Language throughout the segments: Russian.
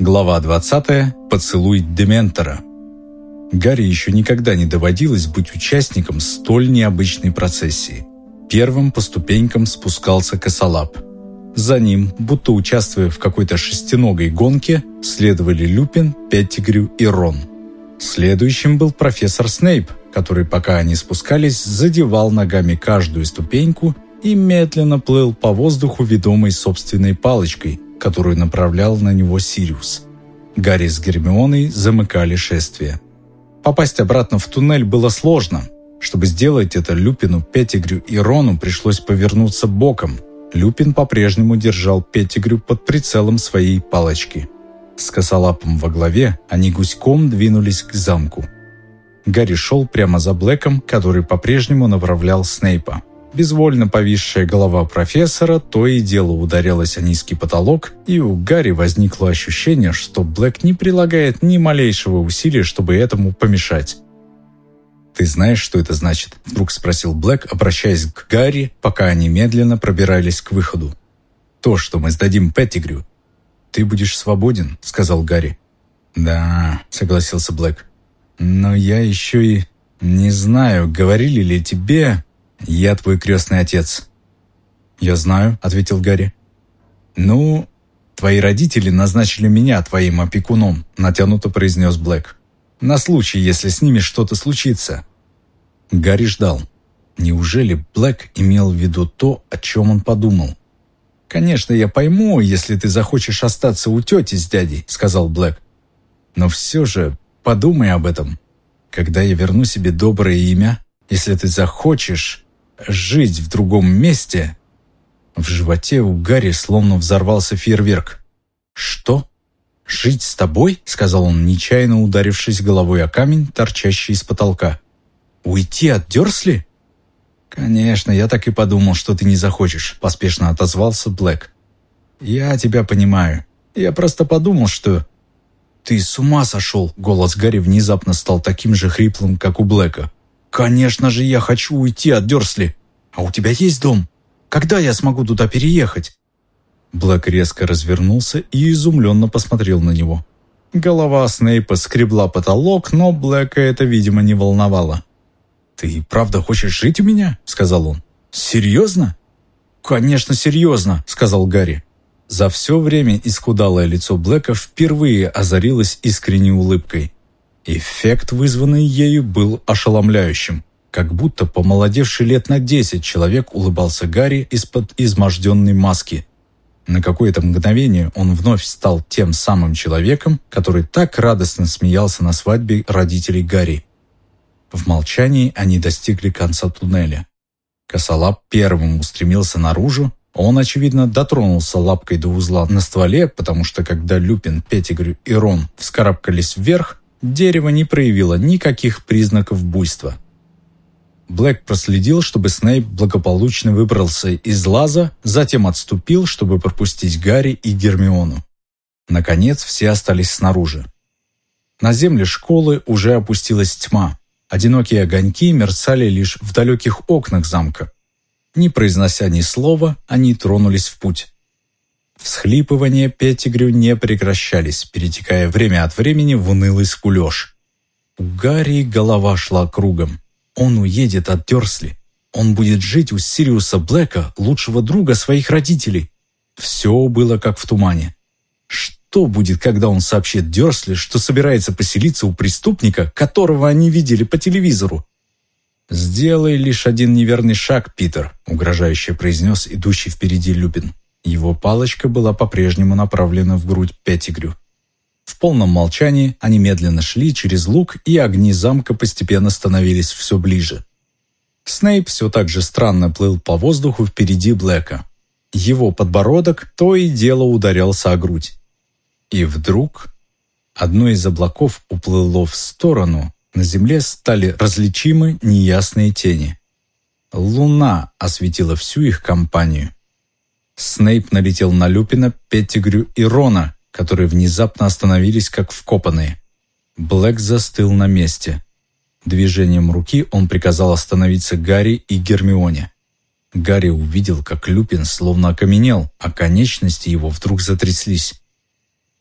Глава 20. Поцелуй Дементора. Гарри еще никогда не доводилось быть участником столь необычной процессии. Первым по ступенькам спускался косолап. За ним, будто участвуя в какой-то шестиногой гонке, следовали Люпин, Петтигрю и Рон. Следующим был профессор Снейп, который, пока они спускались, задевал ногами каждую ступеньку и медленно плыл по воздуху, ведомой собственной палочкой, которую направлял на него Сириус. Гарри с Гермионой замыкали шествие. Попасть обратно в туннель было сложно. Чтобы сделать это, Люпину, Петтигрю и Рону пришлось повернуться боком. Люпин по-прежнему держал Петтигрю под прицелом своей палочки. С косолапом во главе они гуськом двинулись к замку. Гарри шел прямо за Блэком, который по-прежнему направлял Снейпа. Безвольно повисшая голова профессора то и дело ударялась о низкий потолок, и у Гарри возникло ощущение, что Блэк не прилагает ни малейшего усилия, чтобы этому помешать. «Ты знаешь, что это значит?» – вдруг спросил Блэк, обращаясь к Гарри, пока они медленно пробирались к выходу. «То, что мы сдадим Петтигрю». «Ты будешь свободен», – сказал Гарри. «Да», – согласился Блэк. «Но я еще и не знаю, говорили ли тебе...» «Я твой крестный отец». «Я знаю», — ответил Гарри. «Ну, твои родители назначили меня твоим опекуном», — натянуто произнес Блэк. «На случай, если с ними что-то случится». Гарри ждал. Неужели Блэк имел в виду то, о чем он подумал? «Конечно, я пойму, если ты захочешь остаться у тети с дядей», — сказал Блэк. «Но все же подумай об этом. Когда я верну себе доброе имя, если ты захочешь, жить в другом месте...» В животе у Гарри словно взорвался фейерверк. «Что? Жить с тобой?» — сказал он, нечаянно ударившись головой о камень, торчащий из потолка. «Уйти от Дёрсли?» «Конечно, я так и подумал, что ты не захочешь», — поспешно отозвался Блэк. «Я тебя понимаю. Я просто подумал, что...» «Ты с ума сошел!» — голос Гарри внезапно стал таким же хриплым, как у Блэка. «Конечно же я хочу уйти от Дёрсли. А у тебя есть дом? Когда я смогу туда переехать?» Блэк резко развернулся и изумленно посмотрел на него. Голова Снейпа скребла потолок, но Блэка это, видимо, не волновало. «Ты правда хочешь жить у меня?» — сказал он. «Серьезно?» «Конечно, серьезно», — сказал Гарри. За все время исхудалое лицо Блэка впервые озарилось искренней улыбкой. Эффект, вызванный ею, был ошеломляющим. Как будто помолодевший лет на десять человек улыбался Гарри из-под изможденной маски. На какое-то мгновение он вновь стал тем самым человеком, который так радостно смеялся на свадьбе родителей Гарри. В молчании они достигли конца туннеля. Косолап первым устремился наружу, он, очевидно, дотронулся лапкой до узла на стволе, потому что когда Люпин, Петтигрю и Рон вскарабкались вверх, дерево не проявило никаких признаков буйства. Блэк проследил, чтобы Снейп благополучно выбрался из лаза, затем отступил, чтобы пропустить Гарри и Гермиону. Наконец, все остались снаружи. На земле школы уже опустилась тьма. Одинокие огоньки мерцали лишь в далеких окнах замка. Не произнося ни слова, они тронулись в путь. Всхлипывания Петтигрю не прекращались, перетекая время от времени в унылый скулеж. У Гарри голова шла кругом. Он уедет от Дёрсли. Он будет жить у Сириуса Блэка, лучшего друга своих родителей. Все было как в тумане. Что будет, когда он сообщит Дёрсли, что собирается поселиться у преступника, которого они видели по телевизору? «Сделай лишь один неверный шаг, Питер», — угрожающе произнес идущий впереди Люпин. Его палочка была по-прежнему направлена в грудь Петтигрю. В полном молчании они медленно шли через луг, и огни замка постепенно становились все ближе. Снейп все так же странно плыл по воздуху впереди Блэка. Его подбородок то и дело ударялся о грудь. И вдруг одно из облаков уплыло в сторону, на земле стали различимы неясные тени. Луна осветила всю их компанию. Снейп налетел на Люпина, Петтигрю и Рона, которые внезапно остановились как вкопанные. Блэк застыл на месте. Движением руки он приказал остановиться Гарри и Гермионе. Гарри увидел, как Люпин словно окаменел, а конечности его вдруг затряслись.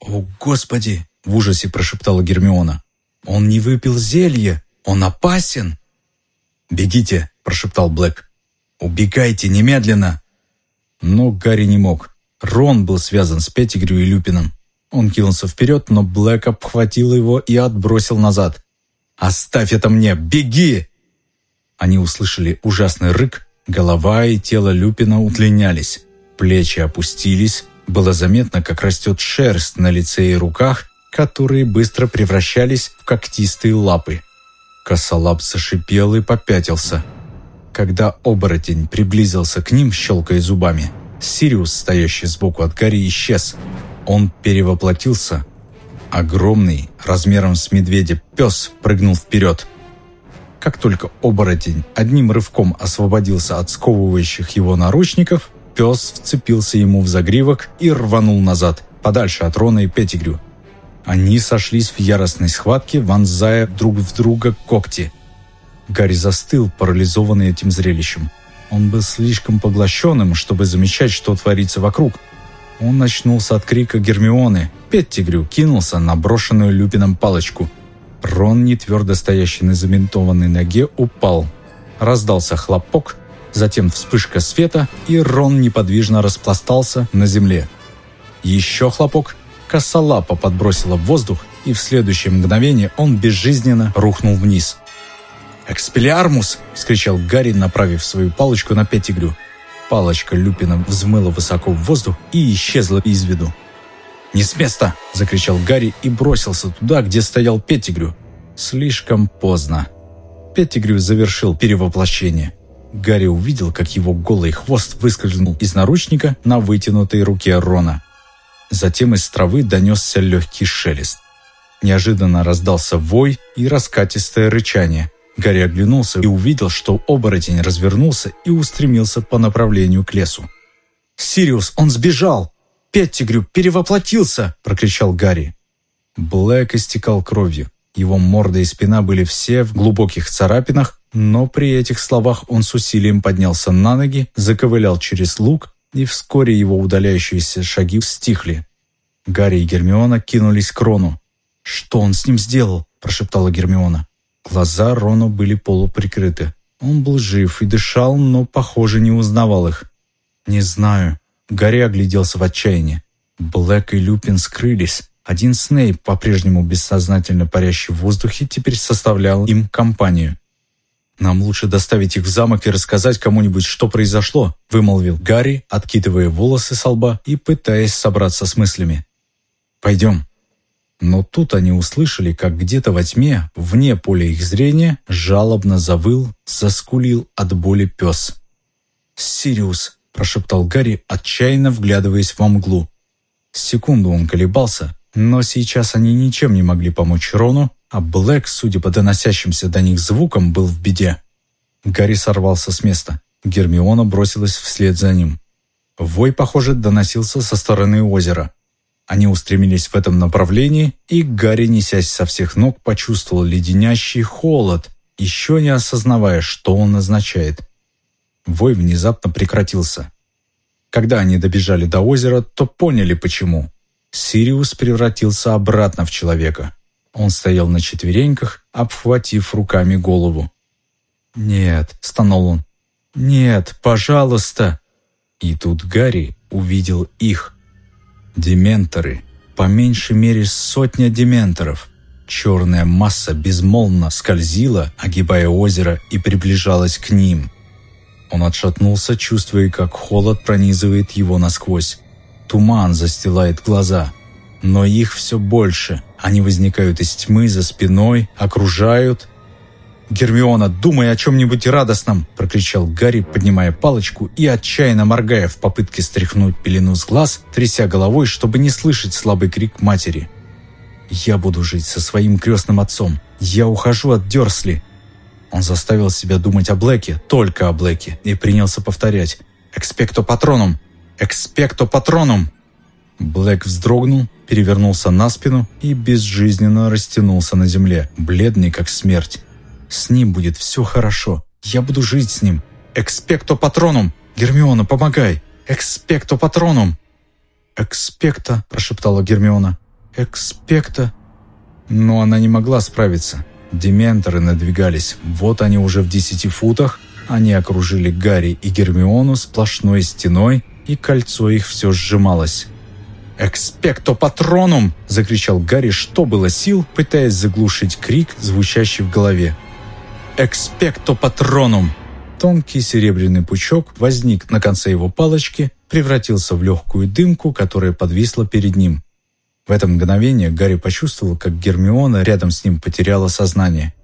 «О, Господи!» — в ужасе прошептала Гермиона. «Он не выпил зелье! Он опасен!» «Бегите!» — прошептал Блэк. «Убегайте немедленно!» Но Гарри не мог. Рон был связан с Петтигрю и Люпином. Он кинулся вперед, но Блэк обхватил его и отбросил назад. «Оставь это мне! Беги!» Они услышали ужасный рык, голова и тело Люпина удлинялись, плечи опустились, было заметно, как растет шерсть на лице и руках, которые быстро превращались в когтистые лапы. Косолап зашипел и попятился. Когда оборотень приблизился к ним, щелкая зубами, Сириус, стоящий сбоку от Гарри, исчез. Он перевоплотился. Огромный, размером с медведя, пес прыгнул вперед. Как только оборотень одним рывком освободился от сковывающих его наручников, пес вцепился ему в загривок и рванул назад, подальше от Рона и Петтигрю. Они сошлись в яростной схватке, вонзая друг в друга когти. Гарри застыл, парализованный этим зрелищем. Он был слишком поглощенным, чтобы замечать, что творится вокруг. Он очнулся от крика Гермионы. Петтигрю кинулся на брошенную Люпином палочку. Рон, не твердо стоящий на заментованной ноге, упал. Раздался хлопок, затем вспышка света, и Рон неподвижно распластался на земле. Еще хлопок, косолапа подбросила в воздух, и в следующее мгновение он безжизненно рухнул вниз. «Экспелиармус!» – вскричал Гарри, направив свою палочку на Петтигрю. Палочка Люпина взмыла высоко в воздух и исчезла из виду. «Не с места!» – закричал Гарри и бросился туда, где стоял Петтигрю. Слишком поздно. Петтигрю завершил перевоплощение. Гарри увидел, как его голый хвост выскользнул из наручника на вытянутой руке Рона. Затем из травы донесся легкий шелест. Неожиданно раздался вой и раскатистое рычание. Гарри оглянулся и увидел, что оборотень развернулся и устремился по направлению к лесу. «Сириус, он сбежал! Петтигрю перевоплотился!» – прокричал Гарри. Блэк истекал кровью. Его морда и спина были все в глубоких царапинах, но при этих словах он с усилием поднялся на ноги, заковылял через луг и вскоре его удаляющиеся шаги стихли. Гарри и Гермиона кинулись к Рону. «Что он с ним сделал?» – прошептала Гермиона. Глаза Рону были полуприкрыты. Он был жив и дышал, но, похоже, не узнавал их. «Не знаю». Гарри огляделся в отчаянии. Блэк и Люпин скрылись. Один Снейп, по-прежнему бессознательно парящий в воздухе, теперь составлял им компанию. «Нам лучше доставить их в замок и рассказать кому-нибудь, что произошло», вымолвил Гарри, откидывая волосы со лба и пытаясь собраться с мыслями. «Пойдем». Но тут они услышали, как где-то во тьме, вне поля их зрения, жалобно завыл, заскулил от боли пес. «Сириус!» – прошептал Гарри, отчаянно вглядываясь во мглу. Секунду он колебался, но сейчас они ничем не могли помочь Рону, а Блэк, судя по доносящимся до них звукам, был в беде. Гарри сорвался с места. Гермиона бросилась вслед за ним. Вой, похоже, доносился со стороны озера. Они устремились в этом направлении, и Гарри, несясь со всех ног, почувствовал леденящий холод, еще не осознавая, что он означает. Вой внезапно прекратился. Когда они добежали до озера, то поняли, почему. Сириус превратился обратно в человека. Он стоял на четвереньках, обхватив руками голову. «Нет», — стонал он, — «нет, пожалуйста». И тут Гарри увидел их. Дементоры, по меньшей мере сотня дементоров. Черная масса безмолвно скользила, огибая озеро, и приближалась к ним. Он отшатнулся, чувствуя, как холод пронизывает его насквозь. Туман застилает глаза. Но их все больше. Они возникают из тьмы за спиной, окружают. «Гермиона, думай о чем-нибудь радостном!» – прокричал Гарри, поднимая палочку и отчаянно моргая в попытке стряхнуть пелену с глаз, тряся головой, чтобы не слышать слабый крик матери. «Я буду жить со своим крестным отцом. Я ухожу от Дерсли!» Он заставил себя думать о Блэке, только о Блэке, и принялся повторять «Экспекто патроном! Экспекто патроном!» Блэк вздрогнул, перевернулся на спину и безжизненно растянулся на земле, бледный как смерть. «С ним будет все хорошо. Я буду жить с ним. Экспекто патроном! Гермиона, помогай! Экспекто патроном!» «Экспекто!» – прошептала Гермиона. Экспекта!» Но она не могла справиться. Дементоры надвигались. Вот они уже в десяти футах. Они окружили Гарри и Гермиону сплошной стеной, и кольцо их все сжималось. «Экспекто патронум!» – закричал Гарри, что было сил, пытаясь заглушить крик, звучащий в голове. «Экспекто патронум!» Тонкий серебряный пучок возник на конце его палочки, превратился в легкую дымку, которая подвисла перед ним. В это мгновение Гарри почувствовал, как Гермиона рядом с ним потеряла сознание.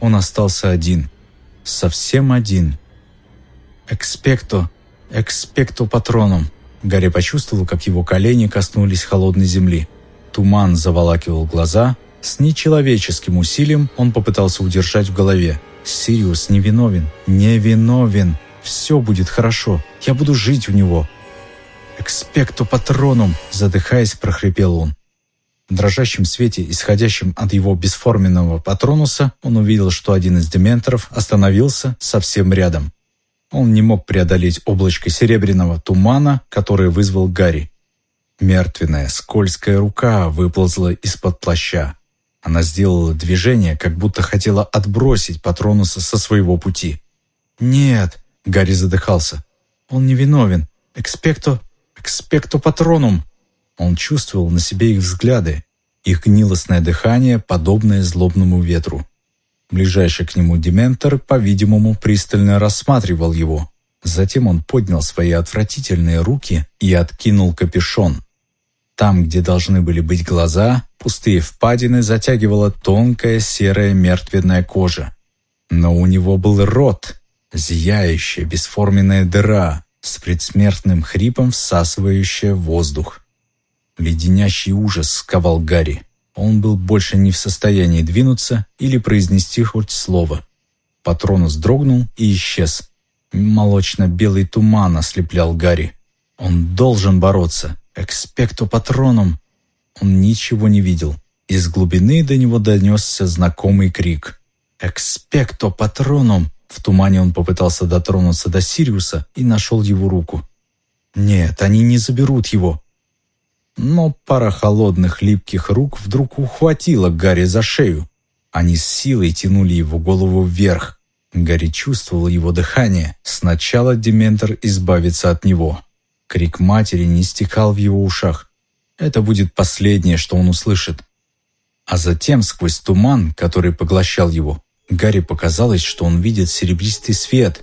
Он остался один. Совсем один. «Экспекто! Экспекто патроном!» Гарри почувствовал, как его колени коснулись холодной земли. Туман заволакивал глаза. С нечеловеческим усилием он попытался удержать в голове. «Сириус невиновен! Невиновен! Все будет хорошо! Я буду жить у него!» «Экспекто патроном!» – задыхаясь, прохрипел он. В дрожащем свете, исходящем от его бесформенного патронуса, он увидел, что один из дементоров остановился совсем рядом. Он не мог преодолеть облачко серебряного тумана, которое вызвал Гарри. Мертвенная, скользкая рука выползла из-под плаща. Она сделала движение, как будто хотела отбросить Патронуса со своего пути. «Нет!» — Гарри задыхался. «Он невиновен. Экспекто... экспекто патронум!» Он чувствовал на себе их взгляды, их гнилостное дыхание, подобное злобному ветру. Ближайший к нему дементор, по-видимому, пристально рассматривал его. Затем он поднял свои отвратительные руки и откинул капюшон. Там, где должны были быть глаза, пустые впадины затягивала тонкая серая мертвенная кожа. Но у него был рот, зияющая бесформенная дыра, с предсмертным хрипом всасывающая воздух. Леденящий ужас сковал Гарри. Он был больше не в состоянии двинуться или произнести хоть слово. Патронус дрогнул и исчез. Молочно-белый туман ослеплял Гарри. Он должен бороться. Экспекту патроном. Он ничего не видел. Из глубины до него донесся знакомый крик. «Экспекто патроном!» В тумане он попытался дотронуться до Сириуса и нашел его руку. «Нет, они не заберут его. Но пара холодных липких рук вдруг ухватила Гарри за шею. Они с силой тянули его голову вверх. Гарри чувствовал его дыхание. Сначала Дементор избавится от него. Крик матери не стихал в его ушах. Это будет последнее, что он услышит. А затем, сквозь туман, который поглощал его, Гарри показалось, что он видит серебристый свет.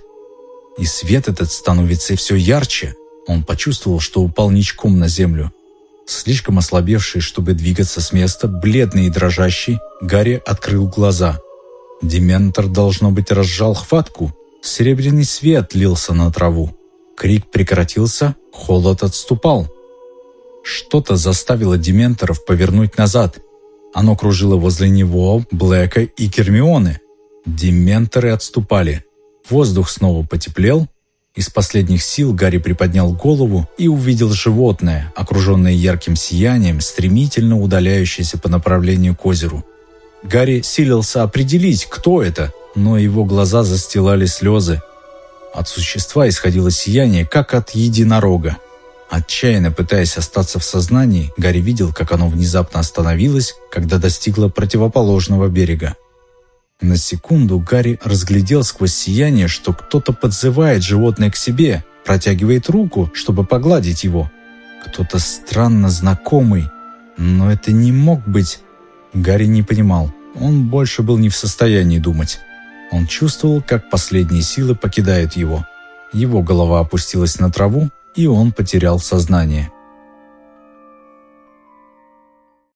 И свет этот становится все ярче. Он почувствовал, что упал ничком на землю. Слишком ослабевший, чтобы двигаться с места, бледный и дрожащий, Гарри открыл глаза. Дементор, должно быть, разжал хватку. Серебряный свет лился на траву. Крик прекратился, холод отступал. Что-то заставило Дементоров повернуть назад. Оно кружило возле него, Блэка и Гермионы. Дементоры отступали. Воздух снова потеплел, из последних сил Гарри приподнял голову и увидел животное, окруженное ярким сиянием, стремительно удаляющееся по направлению к озеру. Гарри силился определить, кто это, но его глаза застилали слезы. От существа исходило сияние, как от единорога. Отчаянно пытаясь остаться в сознании, Гарри видел, как оно внезапно остановилось, когда достигло противоположного берега. На секунду Гарри разглядел сквозь сияние, что кто-то подзывает животное к себе, протягивает руку, чтобы погладить его. Кто-то странно знакомый. Но это не мог быть. Гарри не понимал. Он больше был не в состоянии думать. Он чувствовал, как последние силы покидают его. Его голова опустилась на траву, и он потерял сознание.